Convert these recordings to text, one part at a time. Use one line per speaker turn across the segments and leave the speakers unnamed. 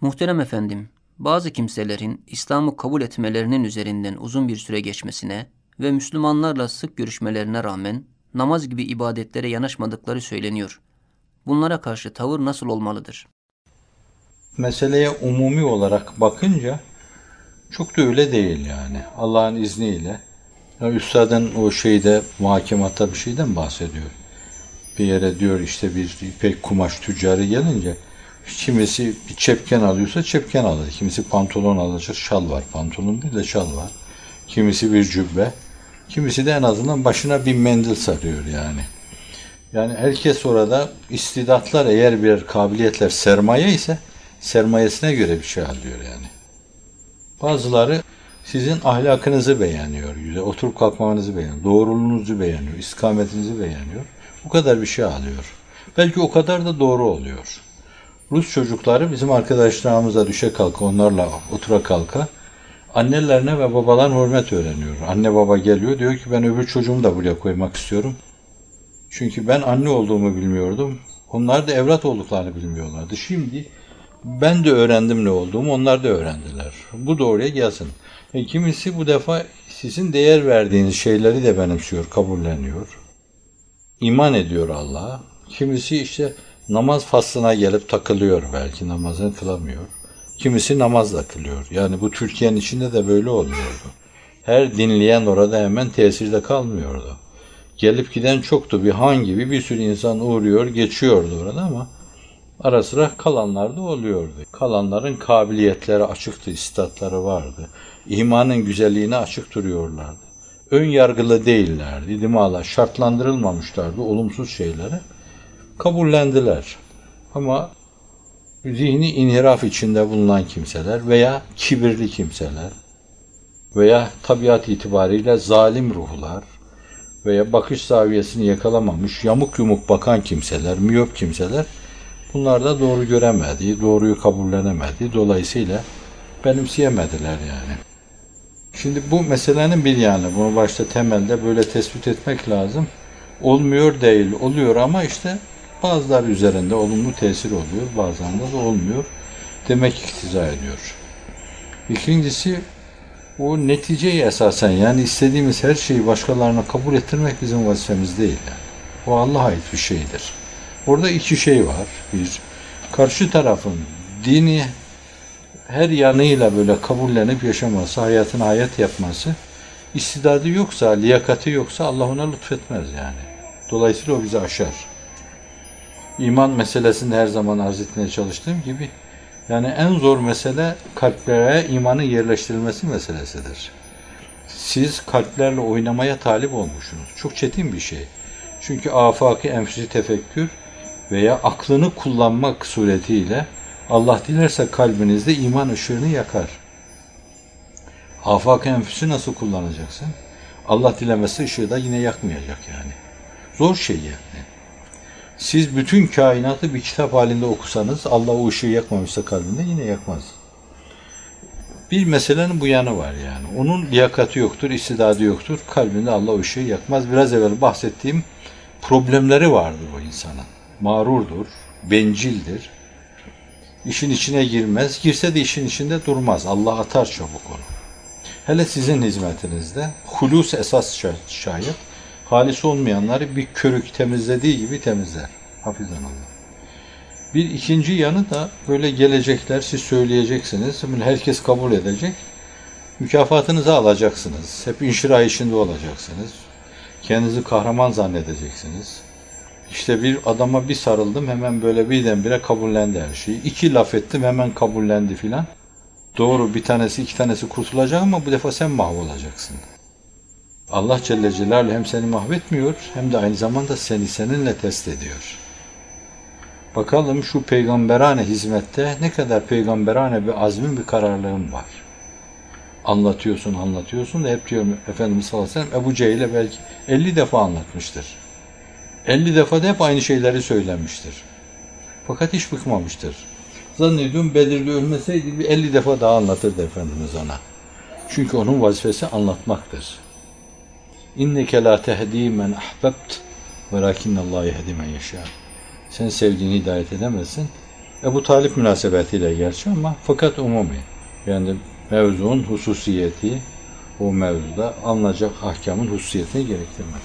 Muhterem efendim, bazı kimselerin İslam'ı kabul etmelerinin üzerinden uzun bir süre geçmesine ve Müslümanlarla sık görüşmelerine rağmen namaz gibi ibadetlere yanaşmadıkları söyleniyor. Bunlara karşı tavır nasıl olmalıdır?
Meseleye umumi olarak bakınca çok da öyle değil yani. Allah'ın izniyle. Ya Üstadın o şeyde muhakematta bir şeyden bahsediyor. Bir yere diyor işte bir ipek kumaş tüccarı gelince kimisi bir çepken alıyorsa çepken alır. Kimisi pantolon alacak şal var. Pantolon değil de şal var. Kimisi bir cübbe. Kimisi de en azından başına bir mendil sarıyor yani. Yani herkes orada istidatlar eğer birer kabiliyetler sermaye ise sermayesine göre bir şey alıyor yani. Bazıları sizin ahlakınızı beğeniyor, oturup kalkmanızı beğeniyor, doğruluğunuzu beğeniyor, istikametinizi beğeniyor. Bu kadar bir şey alıyor. Belki o kadar da doğru oluyor. Rus çocukları bizim arkadaşlarımıza düşe kalka, onlarla otura kalka annelerine ve babalarına hürmet öğreniyor. Anne baba geliyor diyor ki ben öbür çocuğumu da buraya koymak istiyorum. Çünkü ben anne olduğumu bilmiyordum. Onlar da evlat olduklarını bilmiyorlardı. Şimdi ben de öğrendim ne olduğumu, onlar da öğrendiler. Bu doğruya gelsin. E, kimisi bu defa sizin değer verdiğiniz şeyleri de benimsiyor, kabulleniyor. İman ediyor Allah'a. Kimisi işte namaz faslına gelip takılıyor belki, namazını kılamıyor. Kimisi namazla kılıyor. Yani bu Türkiye'nin içinde de böyle oluyordu. Her dinleyen orada hemen tesirde kalmıyordu. Gelip giden çoktu. Bir han gibi bir sürü insan uğruyor, geçiyordu orada ama ara sıra kalanlar da oluyordu. Kalanların kabiliyetleri açıktı, istatları vardı. İmanın güzelliğine açık duruyorlardı. Ön yargılı değillerdi, değil mi Allah? Şartlandırılmamışlardı olumsuz şeylere. Kabullendiler. Ama zihni inhiraf içinde bulunan kimseler veya kibirli kimseler veya tabiat itibariyle zalim ruhlar veya bakış zaviyesini yakalamamış, yamuk yumuk bakan kimseler, miyop kimseler bunlar da doğru göremedi, doğruyu kabullenemedi. Dolayısıyla benimseyemediler yani. Şimdi bu meselenin bir yanı. Bunu başta temelde böyle tespit etmek lazım. Olmuyor değil, oluyor ama işte bazılar üzerinde olumlu tesir oluyor, bazılarında da olmuyor. Demek iktiza ediyor. İkincisi o neticeyi esasen yani istediğimiz her şeyi başkalarına kabul ettirmek bizim vazifemiz değil. Yani. O Allah'a ait bir şeydir. Orada iki şey var. Bir, karşı tarafın dini her yanıyla böyle kabullenip yaşaması, hayatını hayat yapması, istidadı yoksa, liyakati yoksa Allah ona lütfetmez yani. Dolayısıyla o bizi aşar. İman meselesinde her zaman arz etmeye çalıştığım gibi yani en zor mesele kalplere imanın yerleştirilmesi meselesidir. Siz kalplerle oynamaya talip olmuşsunuz. Çok çetin bir şey. Çünkü afaki enfüsi tefekkür veya aklını kullanmak suretiyle Allah dilerse kalbinizde iman ışığını yakar. Afak enfüsü nasıl kullanacaksın? Allah dilemesi ışığı da yine yakmayacak yani. Zor şey yani. Siz bütün kainatı bir kitap halinde okusanız Allah o ışığı yakmamışsa kalbinde yine yakmaz. Bir meselenin bu yanı var yani. Onun liyakati yoktur, istidadı yoktur. Kalbinde Allah o ışığı yakmaz. Biraz evvel bahsettiğim problemleri vardır o insanın. Mağrurdur, bencildir. İşin içine girmez. Girse de işin içinde durmaz. Allah atar çabuk onu. Hele sizin hizmetinizde hulus esas şayet halis olmayanları bir körük temizlediği gibi temizler. Hafizan Allah. Bir ikinci yanı da böyle gelecekler, siz söyleyeceksiniz, herkes kabul edecek. Mükafatınızı alacaksınız. Hep inşira içinde olacaksınız. Kendinizi kahraman zannedeceksiniz. İşte bir adama bir sarıldım hemen böyle birdenbire kabullendi her şeyi. İki laf ettim hemen kabullendi filan. Doğru bir tanesi iki tanesi kurtulacak ama bu defa sen mahvolacaksın. Allah Celle Celaluhu hem seni mahvetmiyor hem de aynı zamanda seni seninle test ediyor. Bakalım şu peygamberane hizmette ne kadar peygamberane bir azmin bir kararlığın var. Anlatıyorsun anlatıyorsun da hep diyorum Efendimiz sallallahu aleyhi ve sellem Ebu Cehil'e belki 50 defa anlatmıştır. 50 defa da hep aynı şeyleri söylemiştir. Fakat hiç bıkmamıştır. Zannediyorum Bedir'de ölmeseydi bir 50 defa daha anlatırdı Efendimiz ona. Çünkü onun vazifesi anlatmaktır. İnneke la tehdi men ahbebt velakinne Allah yehdi men yeşâ. Sen sevdiğini hidayet edemezsin. Ebu Talip münasebetiyle gerçi ama fakat umumi. Yani mevzuun hususiyeti o mevzuda alınacak ahkamın hususiyetini gerektirmez.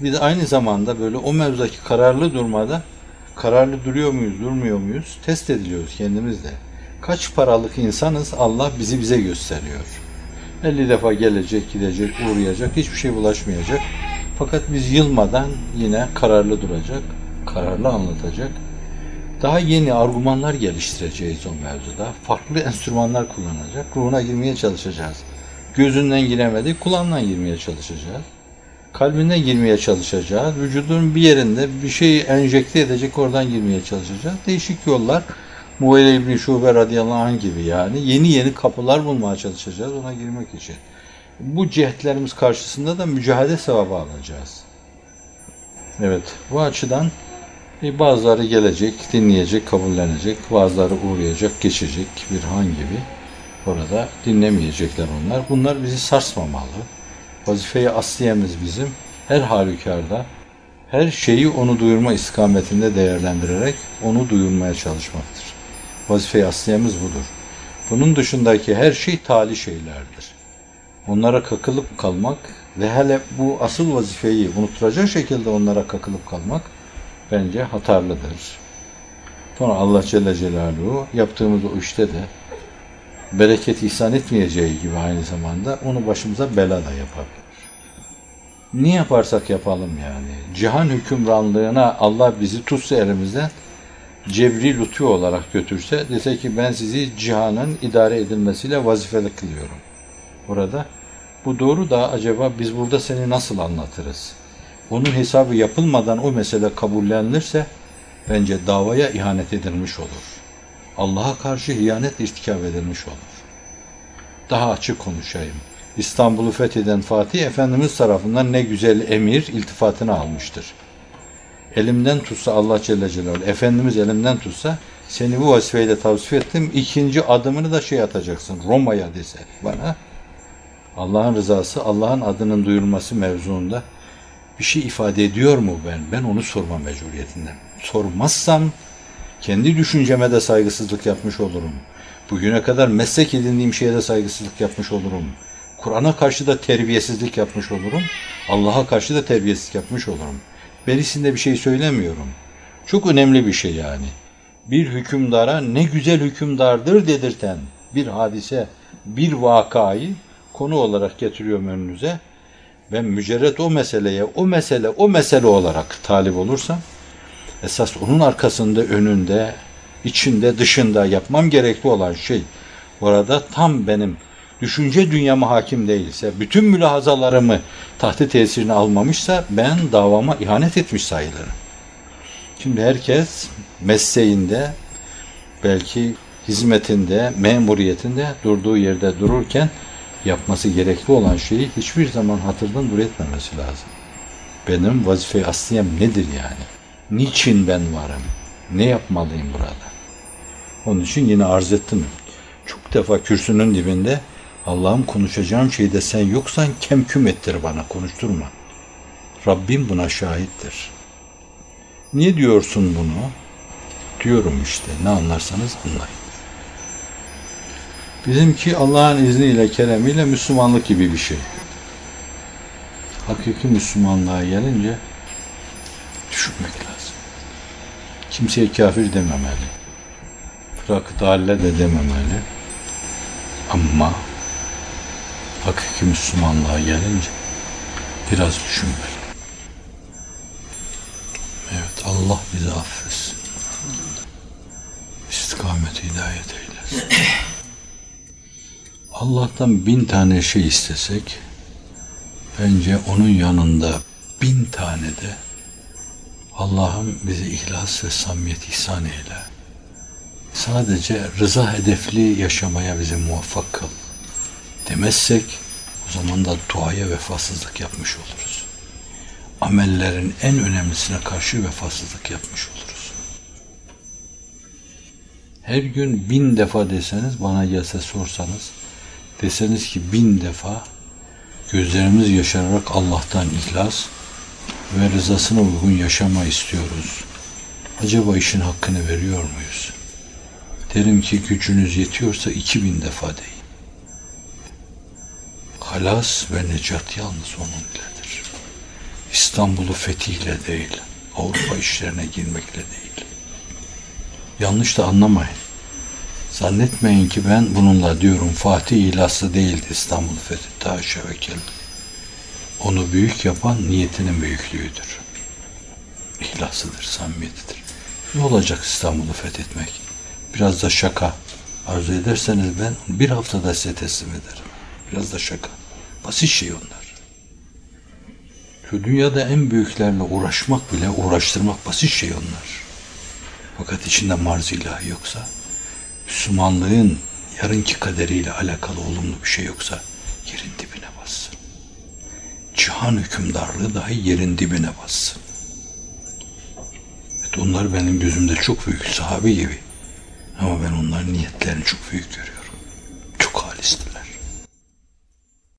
Bir de aynı zamanda böyle o mevzudaki kararlı durmada kararlı duruyor muyuz, durmuyor muyuz test ediliyoruz kendimizle. Kaç paralık insanız Allah bizi bize gösteriyor. 50 defa gelecek, gidecek, uğrayacak, hiçbir şey bulaşmayacak. Fakat biz yılmadan yine kararlı duracak, kararlı anlatacak. Daha yeni argümanlar geliştireceğiz o mevzuda. Farklı enstrümanlar kullanacak. Ruhuna girmeye çalışacağız. Gözünden giremedik, kulağından girmeye çalışacağız. Kalbinden girmeye çalışacağız. Vücudun bir yerinde bir şeyi enjekte edecek, oradan girmeye çalışacağız. Değişik yollar. Muayene İbni Şube radıyallahu anh gibi yani. Yeni yeni kapılar bulmaya çalışacağız ona girmek için. Bu cehdlerimiz karşısında da mücadele sevabı alacağız. Evet, bu açıdan e, bazıları gelecek, dinleyecek, kabullenecek, bazıları uğrayacak, geçecek bir han gibi. Orada dinlemeyecekler onlar. Bunlar bizi sarsmamalı. Vazifeyi asliyemiz bizim her halükarda her şeyi onu duyurma istikametinde değerlendirerek onu duyurmaya çalışmaktır. Vazife-i asliyemiz budur. Bunun dışındaki her şey tali şeylerdir. Onlara kakılıp kalmak ve hele bu asıl vazifeyi unutturacak şekilde onlara kakılıp kalmak bence hatarlıdır. Sonra Allah Celle Celaluhu yaptığımız o işte de bereket ihsan etmeyeceği gibi aynı zamanda onu başımıza bela da yapabilir. Ne yaparsak yapalım yani. Cihan hükümranlığına Allah bizi tutsa elimizden cebri lütfu olarak götürse dese ki ben sizi cihanın idare edilmesiyle vazifeli kılıyorum. Burada bu doğru da acaba biz burada seni nasıl anlatırız? Onun hesabı yapılmadan o mesele kabullenilirse bence davaya ihanet edilmiş olur. Allah'a karşı hiyanet irtikab edilmiş olur. Daha açık konuşayım. İstanbul'u fetheden Fatih Efendimiz tarafından ne güzel emir iltifatını almıştır. Elimden tutsa Allah Celle Celaluhu, Efendimiz elimden tutsa seni bu vazifeyle tavsiye ettim. İkinci adımını da şey atacaksın Roma'ya dese bana. Allah'ın rızası, Allah'ın adının duyurulması mevzuunda bir şey ifade ediyor mu ben? Ben onu sorma mecburiyetinden. Sormazsam kendi düşünceme de saygısızlık yapmış olurum. Bugüne kadar meslek edindiğim şeye de saygısızlık yapmış olurum. Kur'an'a karşı da terbiyesizlik yapmış olurum. Allah'a karşı da terbiyesizlik yapmış olurum. Berisinde bir şey söylemiyorum. Çok önemli bir şey yani. Bir hükümdara ne güzel hükümdardır dedirten bir hadise, bir vakayı konu olarak getiriyorum önünüze. Ben mücerret o meseleye, o mesele, o mesele olarak talip olursam, esas onun arkasında, önünde, içinde, dışında yapmam gerekli olan şey, orada tam benim düşünce dünyama hakim değilse, bütün mülahazalarımı tahta tesirine almamışsa ben davama ihanet etmiş sayılırım. Şimdi herkes mesleğinde, belki hizmetinde, memuriyetinde durduğu yerde dururken yapması gerekli olan şeyi hiçbir zaman hatırdan dur etmemesi lazım. Benim vazife asliyem nedir yani? Niçin ben varım? Ne yapmalıyım burada? Onun için yine arz ettim. Çok defa kürsünün dibinde Allah'ım konuşacağım şeyde sen yoksan kemküm ettir bana konuşturma. Rabbim buna şahittir. Niye diyorsun bunu? Diyorum işte ne anlarsanız anlayın. Bizimki Allah'ın izniyle, keremiyle Müslümanlık gibi bir şey. Hakiki Müslümanlığa gelince düşünmek lazım. Kimseye kafir dememeli. Fırak dalle de dememeli. Ama hakiki Müslümanlığa gelince biraz düşünmeli. Evet Allah bizi affetsin. İstikameti hidayet eylesin. Allah'tan bin tane şey istesek bence onun yanında bin tane de Allah'ım bize ihlas ve samimiyet ihsan eyle. Sadece rıza hedefli yaşamaya bizi muvaffak kıl demezsek o zaman da duaya vefasızlık yapmış oluruz. Amellerin en önemlisine karşı vefasızlık yapmış oluruz. Her gün bin defa deseniz, bana gelse sorsanız, deseniz ki bin defa gözlerimiz yaşararak Allah'tan ihlas ve rızasına uygun yaşama istiyoruz. Acaba işin hakkını veriyor muyuz? Derim ki gücünüz yetiyorsa iki bin defa deyin. Halas ve necat yalnız onun iledir. İstanbul'u fethiyle değil, Avrupa işlerine girmekle değil. Yanlış da anlamayın. Zannetmeyin ki ben bununla diyorum Fatih ilası değildi İstanbul fethi. Haşa ve kella. Onu büyük yapan niyetinin büyüklüğüdür. İhlasıdır, samimiyetidir. Ne olacak İstanbul'u fethetmek? Biraz da şaka. Arzu ederseniz ben bir haftada size teslim ederim. Biraz da şaka. Basit şey onlar. Şu dünyada en büyüklerle uğraşmak bile uğraştırmak basit şey onlar. Fakat içinde marz ilahi yoksa, Müslümanlığın yarınki kaderiyle alakalı olumlu bir şey yoksa yerin dibine bassın. Cihan hükümdarlığı dahi yerin dibine bassın. Evet, onlar benim gözümde çok büyük sahabe gibi. Ama ben onların niyetlerini çok büyük görüyorum.